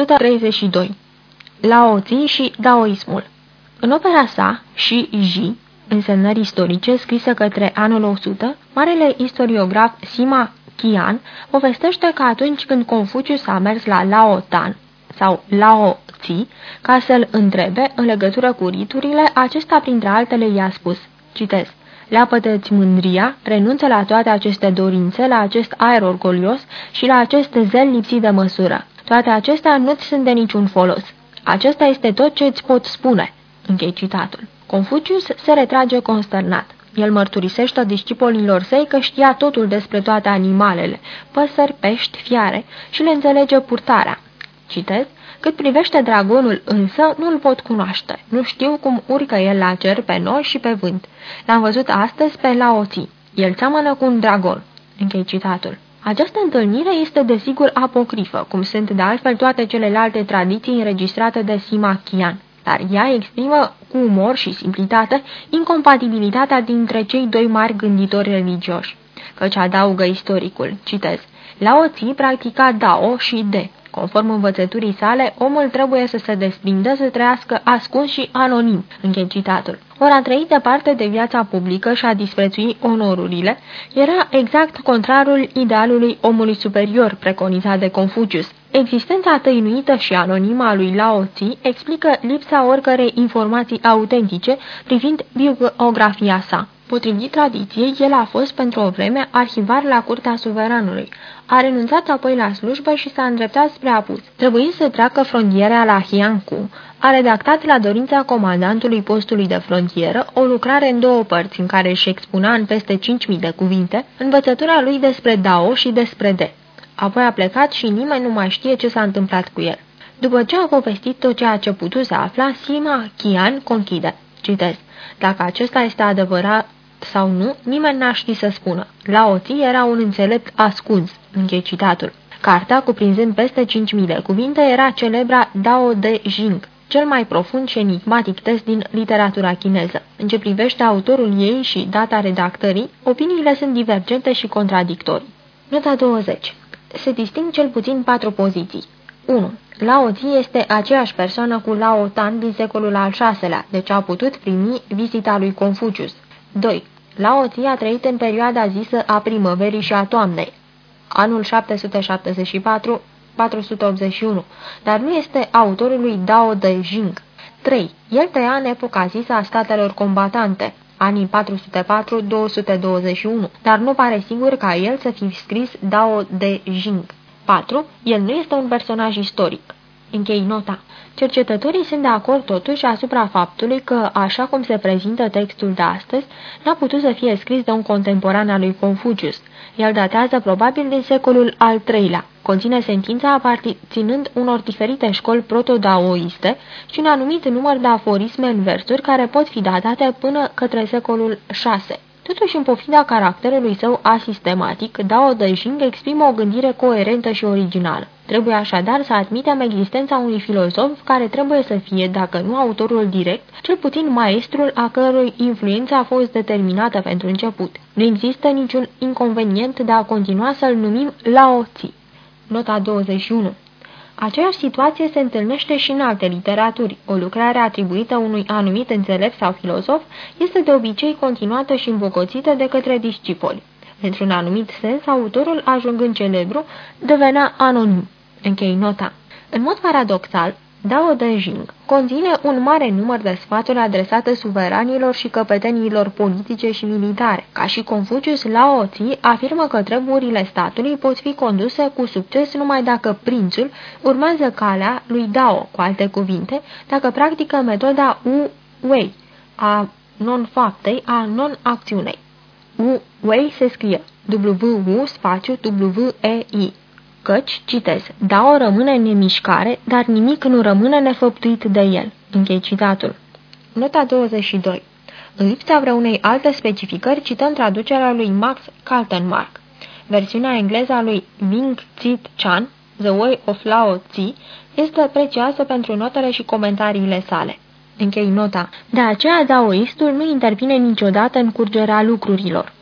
132. Lao Tzu și Daoismul În opera sa, și Ji, însemnări istorice scrisă către anul 100, marele istoriograf Sima Qian povestește că atunci când Confucius a mers la Lao Tan sau Lao Tzi ca să-l întrebe în legătură cu riturile, acesta printre altele i-a spus, citez, Leapătă-ți mândria, renunță la toate aceste dorințe, la acest aer orgolios și la acest zel lipsit de măsură. Toate acestea nu-ți sunt de niciun folos. Acesta este tot ce îți pot spune. Închei citatul. Confucius se retrage consternat. El mărturisește discipolilor săi că știa totul despre toate animalele, păsări, pești, fiare și le înțelege purtarea. Citez, cât privește dragonul însă, nu-l pot cunoaște. Nu știu cum urcă el la cer pe noi și pe vânt. L-am văzut astăzi pe Laoți. El seamănă cu un dragon. Închei citatul. Această întâlnire este desigur apocrifă, cum sunt de altfel toate celelalte tradiții înregistrate de Sima Qian, dar ea exprimă cu umor și simplitate incompatibilitatea dintre cei doi mari gânditori religioși. Căci adaugă istoricul, citez, Lao Tzu practica Dao și De, Conform învățăturii sale, omul trebuie să se desprindă, să trăiască ascuns și anonim, închei citatul. Ori a trăit departe de viața publică și a disprețui onorurile, era exact contrarul idealului omului superior preconizat de Confucius. Existența tăinuită și anonimă a lui Lao Tzu explică lipsa oricărei informații autentice privind biografia sa. Potrivit tradiției, el a fost pentru o vreme arhivar la curtea suveranului. A renunțat apoi la slujbă și s-a îndreptat spre apus. Trebuind să treacă frontiera la Hiancu, a redactat la dorința comandantului postului de frontieră o lucrare în două părți, în care își expuna în peste 5.000 de cuvinte învățătura lui despre Dao și despre De. Apoi a plecat și nimeni nu mai știe ce s-a întâmplat cu el. După ce a povestit tot ceea ce putu să afla, Sima Qian conchide. Citez. Dacă acesta este adevărat sau nu, nimeni n-a ști să spună. Lao Tzu era un înțelept ascuns, închei citatul. Cartea, cuprinzând peste 5.000 de cuvinte, era celebra Dao de Jing, cel mai profund și enigmatic test din literatura chineză. În ce privește autorul ei și data redactării, opiniile sunt divergente și contradictorii. Nota 20. Se disting cel puțin patru poziții. 1. Lao Tzu este aceeași persoană cu Lao Tan din secolul al VI-lea, deci a putut primi vizita lui Confucius. 2. Lao Tzu a trăit în perioada zisă a primăverii și a toamnei, anul 774-481, dar nu este autorul lui Dao de Jing. 3. El trăia în epoca zisă a statelor combatante, anii 404-221, dar nu pare sigur ca el să fi scris Dao de Jing. 4. El nu este un personaj istoric. Închei nota. Cercetătorii sunt de acord totuși asupra faptului că, așa cum se prezintă textul de astăzi, n-a putut să fie scris de un contemporan al lui Confucius. El datează probabil din secolul al III-lea. Conține sentința aparținând unor diferite școli proto-daoiste și un anumit număr de aforisme în versuri care pot fi datate până către secolul VI. Totuși, în pofida caracterului său asistematic, Dao de Jing exprimă o gândire coerentă și originală. Trebuie așadar să admitem existența unui filozof care trebuie să fie, dacă nu autorul direct, cel puțin maestrul a cărui influență a fost determinată pentru început. Nu există niciun inconvenient de a continua să-l numim Lao Tzu. Nota 21 Aceeași situație se întâlnește și în alte literaturi. O lucrare atribuită unui anumit înțelept sau filozof este de obicei continuată și îmbogățită de către discipoli. Într-un anumit sens, autorul, ajungând celebru, devenea anonim. Închei nota. În mod paradoxal, Dao de Jing conține un mare număr de sfaturi adresate suveranilor și căpetenilor politice și militare. Ca și Confucius, Lao Tzu afirmă că treburile statului pot fi conduse cu succes numai dacă prințul urmează calea lui Dao, cu alte cuvinte, dacă practică metoda Wu Wei, a non-faptei, a non-acțiunei. Wu Wei se scrie W-U spațiu W-E-I căci, citez, Dao rămâne în nemișcare, dar nimic nu rămâne nefăptuit de el. Închei citatul. Nota 22. În lipsa vreunei alte specificări, cităm traducerea lui Max Kaltenmark. Versiunea engleză a lui Ming Zit Chan, The Way of Lao Tzu, este prețioasă pentru notele și comentariile sale. Închei nota. De aceea, daoistul nu intervine niciodată în curgerea lucrurilor.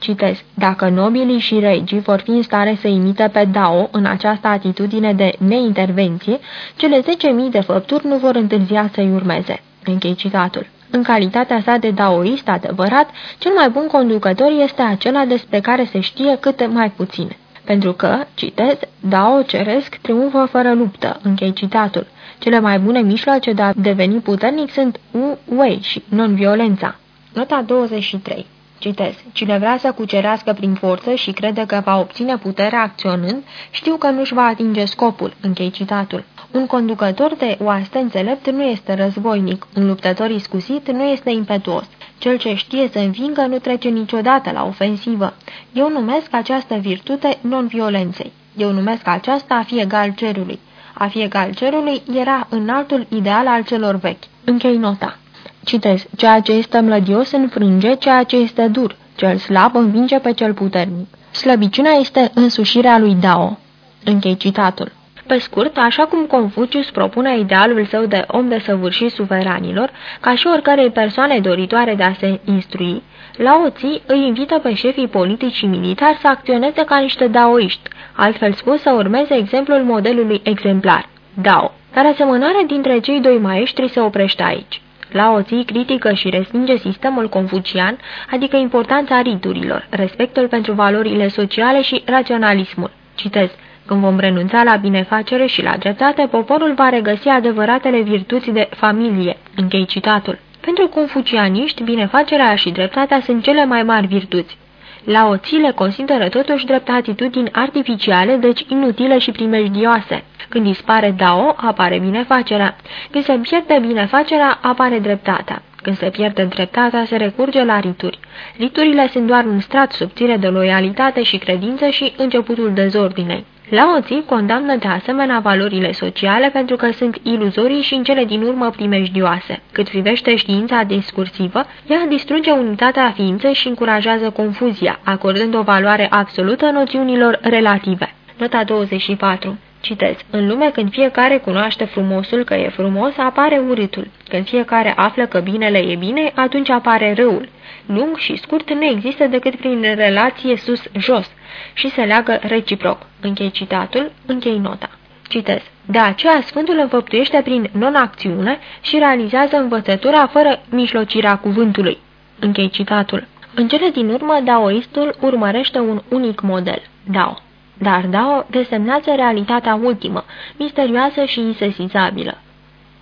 Citez, dacă nobilii și regii vor fi în stare să imite pe Dao în această atitudine de neintervenție, cele 10.000 de făpturi nu vor întârzia să-i urmeze. Închei citatul. În calitatea sa de daoist adevărat, cel mai bun conducător este acela despre care se știe cât mai puțin. Pentru că, citez, Dao ceresc triumfă fără luptă, închei citatul. Cele mai bune mijloace de a deveni puternic sunt Wu Wei și non-violența. Nota 23 Citez. Cine vrea să cucerească prin forță și crede că va obține puterea acționând, știu că nu-și va atinge scopul. Închei citatul. Un conducător de oaste înțelept nu este războinic, un luptător iscusit nu este impetuos. Cel ce știe să învingă nu trece niciodată la ofensivă. Eu numesc această virtute non-violenței. Eu numesc aceasta a fi egal cerului. A fi egal cerului era înaltul ideal al celor vechi. Închei nota. Citez, ceea ce este mlădios înfrânge ceea ce este dur, cel slab învinge pe cel puternic. Slăbiciunea este însușirea lui Dao. Închei citatul. Pe scurt, așa cum Confucius propune idealul său de om de săvârșit suveranilor, ca și oricărei persoane doritoare de a se instrui, Lao Tzu îi invită pe șefii politici și militari să acționeze ca niște daoiști, altfel spus să urmeze exemplul modelului exemplar, Dao. Dar asemănarea dintre cei doi maestri se oprește aici. Lao Tzu critică și respinge sistemul confucian, adică importanța riturilor, respectul pentru valorile sociale și raționalismul. Citez. Când vom renunța la binefacere și la dreptate, poporul va regăsi adevăratele virtuți de familie. Închei citatul. Pentru confucianiști, binefacerea și dreptatea sunt cele mai mari virtuți. Lao Tzu le consideră totuși drept atitudini artificiale, deci inutile și primejdioase. Când dispare Dao, apare binefacerea. Când se pierde binefacerea, apare dreptatea. Când se pierde dreptatea, se recurge la rituri. Riturile sunt doar un strat subțire de loialitate și credință și începutul dezordinei. Lao Tzu condamnă de asemenea valorile sociale pentru că sunt iluzorii și în cele din urmă primejdioase. Cât privește știința discursivă, ea distruge unitatea ființei și încurajează confuzia, acordând o valoare absolută noțiunilor relative. Nota 24 Citez. În lume, când fiecare cunoaște frumosul că e frumos, apare urâtul. Când fiecare află că binele e bine, atunci apare răul. Lung și scurt nu există decât prin relație sus-jos și se leagă reciproc. Închei citatul, închei nota. Citez. De aceea, Sfântul înfăptuiește prin non-acțiune și realizează învățătura fără mișlocirea cuvântului. Închei citatul. În cele din urmă, daoistul urmărește un unic model, Dao. Dar Dao desemnează realitatea ultimă, misterioasă și insesizabilă.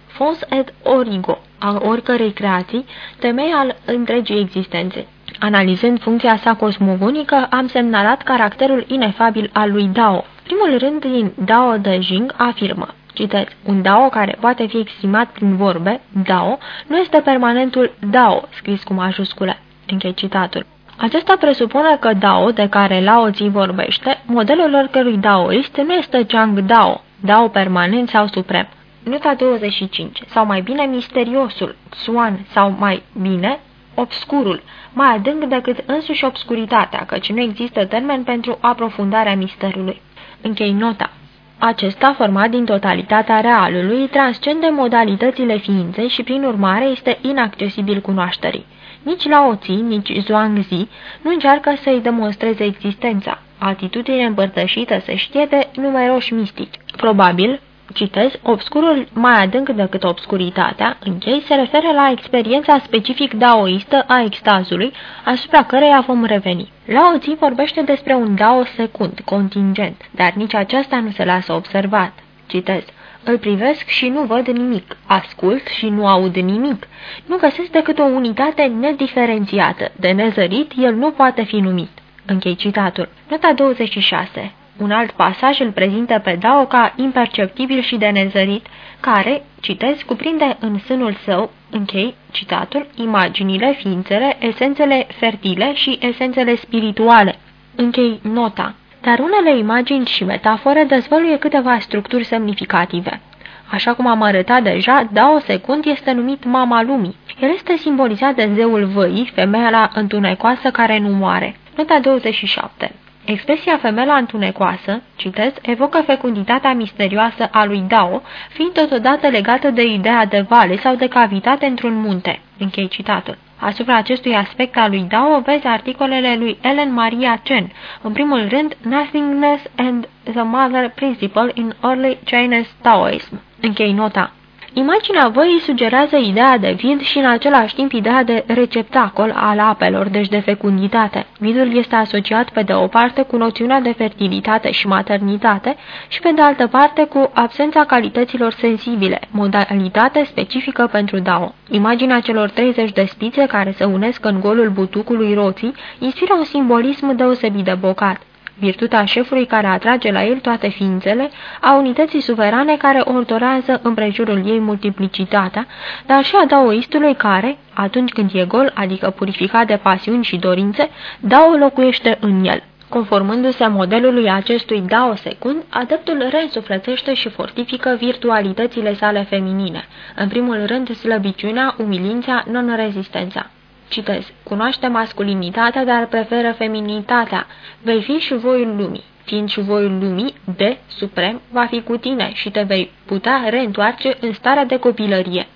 Fons et origo, a oricărei creații, temei al întregii existențe. Analizând funcția sa cosmogonică, am semnalat caracterul inefabil al lui Dao. Primul rând din Dao de Jing afirmă, citez, un Dao care poate fi exprimat prin vorbe, Dao, nu este permanentul Dao, scris cu majuscule. Închei citatul. Acesta presupune că Dao, de care Lao Tzu vorbește, modelul oricărui Daoist nu este Chang Dao, Dao permanent sau suprem. Nota 25, sau mai bine misteriosul, Suan, sau mai bine obscurul, mai adânc decât însuși obscuritatea, căci nu există termen pentru aprofundarea misterului. Închei nota. Acesta, format din totalitatea realului, transcende modalitățile ființei și, prin urmare, este inaccesibil cunoașterii. Nici Lao Tzu, nici Zhuangzi nu încearcă să-i demonstreze existența. Atitudine împărtășită se știe de numeroși mistici. Probabil, citez, obscurul mai adânc decât obscuritatea, închei, se referă la experiența specific daoistă a extazului, asupra căreia vom reveni. Lao Tzu vorbește despre un dao secund, contingent, dar nici aceasta nu se lasă observat. Citez. Îl privesc și nu văd nimic, ascult și nu aud nimic. Nu găsesc decât o unitate nediferențiată. De nezărit, el nu poate fi numit. Închei citatul. Nota 26. Un alt pasaj îl prezintă pe Dao ca imperceptibil și de nezărit, care, citez, cuprinde în sânul său, închei citatul, imaginile, ființele, esențele fertile și esențele spirituale. Închei nota dar unele imagini și metafore dezvăluie câteva structuri semnificative. Așa cum am arătat deja, Dao Secund este numit Mama Lumii. El este simbolizat de zeul văii, femeia întunecoasă care nu moare. Nota 27 Expresia femela întunecoasă, citez, evocă fecunditatea misterioasă a lui Dao, fiind totodată legată de ideea de vale sau de cavitate într-un munte. Închei citatul. Asupra acestui aspect al lui Dao vezi articolele lui Ellen Maria Chen, în primul rând Nothingness and the Mother Principle in Early Chinese Taoism. Închei nota. Imaginea văii sugerează ideea de vid și în același timp ideea de receptacol al apelor, deci de fecunditate. Vidul este asociat pe de o parte cu noțiunea de fertilitate și maternitate și pe de altă parte cu absența calităților sensibile, modalitate specifică pentru Dao. Imaginea celor 30 de spițe care se unesc în golul butucului roții inspiră un simbolism deosebit de bocat virtutea șefului care atrage la el toate ființele, a unității suverane care ordonează împrejurul ei multiplicitatea, dar și a daoistului care, atunci când e gol, adică purificat de pasiuni și dorințe, Dao locuiește în el. Conformându-se modelului acestui Dao secund, adeptul reînsuflățește și fortifică virtualitățile sale feminine, în primul rând slăbiciunea, umilința, non-rezistența. Citez. Cunoaște masculinitatea, dar preferă feminitatea. Vei fi și voiul lumii. Fiind și voiul lumii, de suprem, va fi cu tine și te vei putea reîntoarce în starea de copilărie.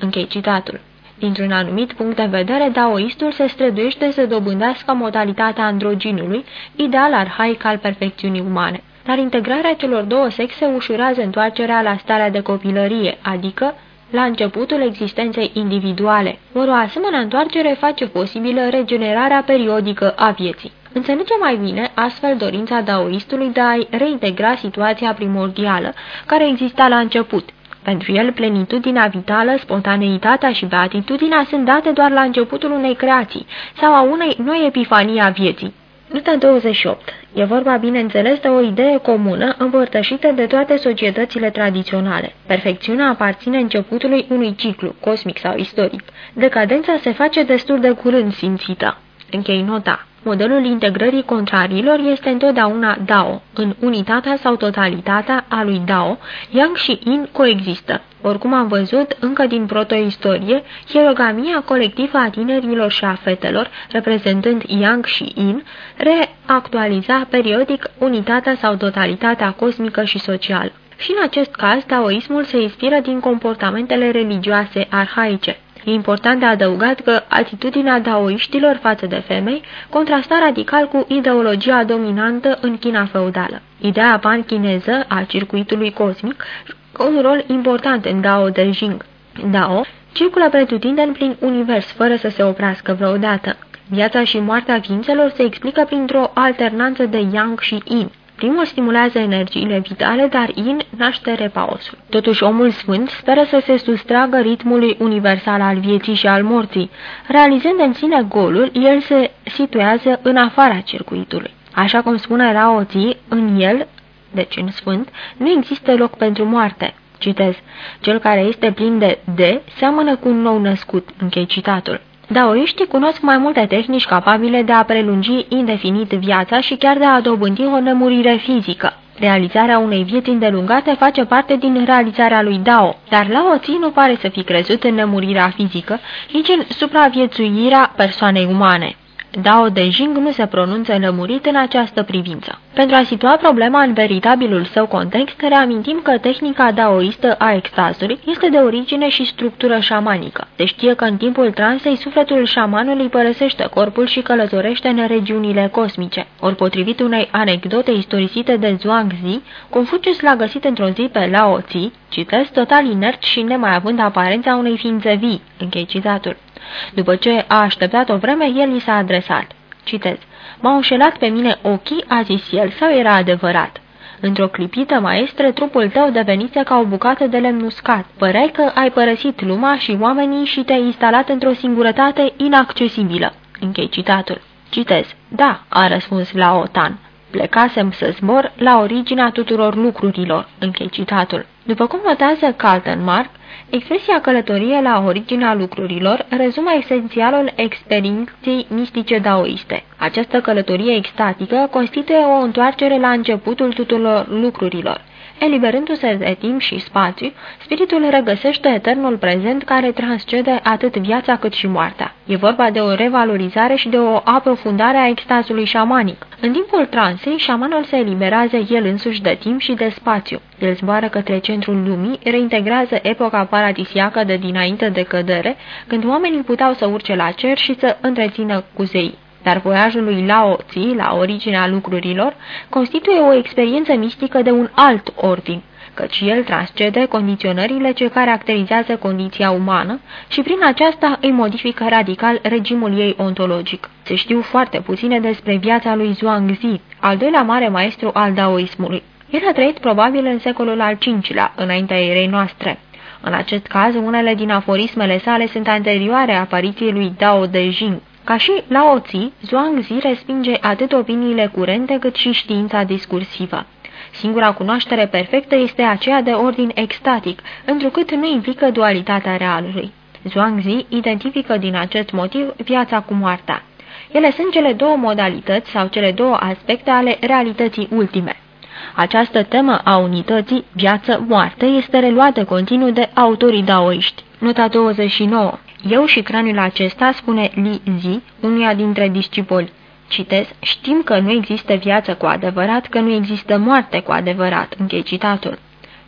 Închei citatul. Dintr-un anumit punct de vedere, daoistul se străduiește să dobândească modalitatea androginului, ideal arhaic al perfecțiunii umane. Dar integrarea celor două sexe ușurează întoarcerea la starea de copilărie, adică la începutul existenței individuale. Ori o asemenea întoarcere face posibilă regenerarea periodică a vieții. Înțelege mai bine astfel dorința daoistului de a reintegra situația primordială care exista la început. Pentru el, plenitudinea vitală, spontaneitatea și beatitudinea sunt date doar la începutul unei creații sau a unei noi epifanii a vieții. Nota 28. E vorba, bineînțeles, de o idee comună împărtășită de toate societățile tradiționale. Perfecțiunea aparține începutului unui ciclu, cosmic sau istoric. Decadența se face destul de curând simțită. Închei nota. Modelul integrării contrariilor este întotdeauna Dao. În unitatea sau totalitatea a lui Dao, Yang și Yin coexistă. Oricum am văzut, încă din protoistorie, hierogamia colectivă a tinerilor și a fetelor, reprezentând Yang și Yin, reactualiza periodic unitatea sau totalitatea cosmică și socială. Și în acest caz, taoismul se inspiră din comportamentele religioase arhaice. E important de adăugat că atitudinea daoiștilor față de femei contrasta radical cu ideologia dominantă în China feudală. Ideea pan-chineză a circuitului cosmic un rol important în Dao de Jing. Dao circulă pretutindeni prin univers fără să se oprească vreodată. Viața și moartea ființelor se explică printr-o alternanță de Yang și Yin. Primul stimulează energiile vitale, dar Yin naște repaosul. Totuși, omul sfânt speră să se sustragă ritmului universal al vieții și al morții. Realizând în sine golul, el se situează în afara circuitului. Așa cum spune Rao Tzi, în el, deci în sfânt, nu există loc pentru moarte. Citez, cel care este plin de de seamănă cu un nou născut, închei citatul. Daoiștii cunosc mai multe tehnici capabile de a prelungi indefinit viața și chiar de a dobândi o nemurire fizică. Realizarea unei vieți îndelungate face parte din realizarea lui Dao, dar Lao Tzu nu pare să fi crezut în nemurirea fizică, nici în supraviețuirea persoanei umane. Dao de Jing nu se pronunță lămurit în această privință. Pentru a situa problema în veritabilul său context, reamintim că tehnica daoistă a extazului este de origine și structură șamanică. Se știe că în timpul transei sufletul șamanului părăsește corpul și călătorește în regiunile cosmice. Ori potrivit unei anecdote istorisite de Zhuangzi, Confucius l-a găsit într-o zi pe Lao Tzi, citesc, total inert și nemai având aparența unei ființe vii, închei citatul. După ce a așteptat o vreme, el i s-a adresat. Citez. M-au înșelat pe mine ochii, a zis el, sau era adevărat? Într-o clipită maestră, trupul tău devenise ca o bucată de lemn uscat. Păreai că ai părăsit lumea și oamenii și te-ai instalat într-o singurătate inaccesibilă. Închei citatul. Citez. Da, a răspuns la Otan. Plecasem să zbor la originea tuturor lucrurilor. Închei citatul. După cum notează Kaltenmark, Expresia călătorie la originea lucrurilor rezumă esențialul experienței mistice daoiste. Această călătorie extatică constituie o întoarcere la începutul tuturor lucrurilor. Eliberându-se de timp și spațiu, spiritul regăsește eternul prezent care transcede atât viața cât și moartea. E vorba de o revalorizare și de o aprofundare a extazului șamanic. În timpul transei, șamanul se eliberează el însuși de timp și de spațiu. El zboară către centrul lumii, reintegrează epoca paradisiacă de dinainte de cădere, când oamenii puteau să urce la cer și să întrețină cu zei. Dar voiajul lui Lao Tzu, la originea lucrurilor, constituie o experiență mistică de un alt ordin, căci el transcede condiționările ce caracterizează condiția umană și prin aceasta îi modifică radical regimul ei ontologic. Se știu foarte puține despre viața lui Zhuangzi, al doilea mare maestru al daoismului. El a trăit probabil în secolul al V-lea, înaintea erei noastre. În acest caz, unele din aforismele sale sunt anterioare apariției lui Dao de Jing. Ca și Lao Tzu, Zhuangzi respinge atât opiniile curente cât și știința discursivă. Singura cunoaștere perfectă este aceea de ordin extatic, întrucât nu implică dualitatea realului. Zhuangzi identifică din acest motiv viața cu moartea. Ele sunt cele două modalități sau cele două aspecte ale realității ultime. Această temă a unității viață-moarte este reluată continuu de autorii daoiști. Nota 29. Eu și craniul acesta, spune Li Zi, unuia dintre discipoli. Citez, știm că nu există viață cu adevărat, că nu există moarte cu adevărat. Închei citatul.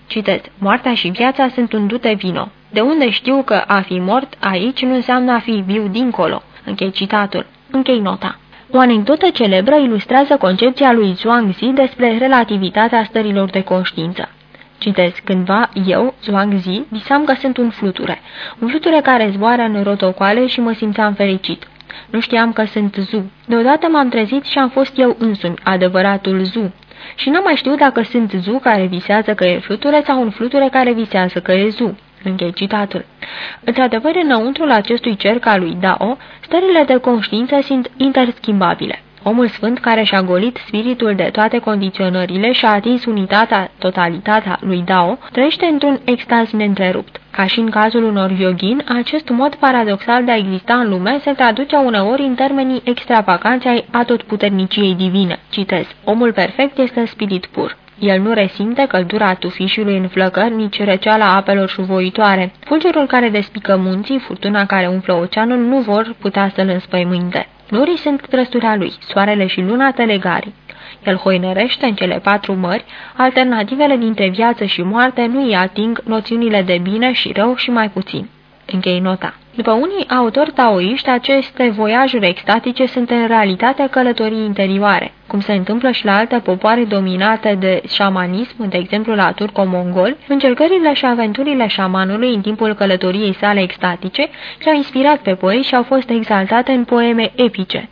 Citez, moartea și viața sunt un dute vino. De unde știu că a fi mort aici nu înseamnă a fi viu dincolo. Închei citatul. Închei nota. O anecdotă celebră ilustrează concepția lui Zhuangzi despre relativitatea stărilor de conștiință. Citez, cândva, eu, Zhuangzi, visam că sunt un fluture. Un fluture care zboară în rotocoale și mă simțeam fericit. Nu știam că sunt Zu. Deodată m-am trezit și am fost eu însumi, adevăratul Zu. Și n-am mai știut dacă sunt Zu care visează că e fluture sau un fluture care visează că e Zu. Închei citatul. Într-adevăr, înăuntrul acestui cerc al lui Dao, stările de conștiință sunt interschimbabile. Omul sfânt care și-a golit spiritul de toate condiționările și a atins unitatea, totalitatea lui Dao, trăiește într-un extaz neîntrerupt. Ca și în cazul unor yogin, acest mod paradoxal de a exista în lume se traduce uneori în termenii extravaganți ai atotputerniciei divine. Citez, omul perfect este spirit pur. El nu resimte căldura tufișului în flăcări, nici răceala apelor șuvoitoare. Fulgerul care despică munții, furtuna care umflă oceanul, nu vor putea să-l înspăimânte. Norii sunt trăsura lui, soarele și luna telegari. El hoinărește în cele patru mări, alternativele dintre viață și moarte nu îi ating noțiunile de bine și rău și mai puțin. Închei nota. După unii autori taoiști, aceste voiajuri extatice sunt în realitate călătorii interioare, cum se întâmplă și la alte popoare dominate de șamanism, de exemplu la turco-mongol, încercările și aventurile șamanului în timpul călătoriei sale extatice le-au inspirat pe poeți și au fost exaltate în poeme epice.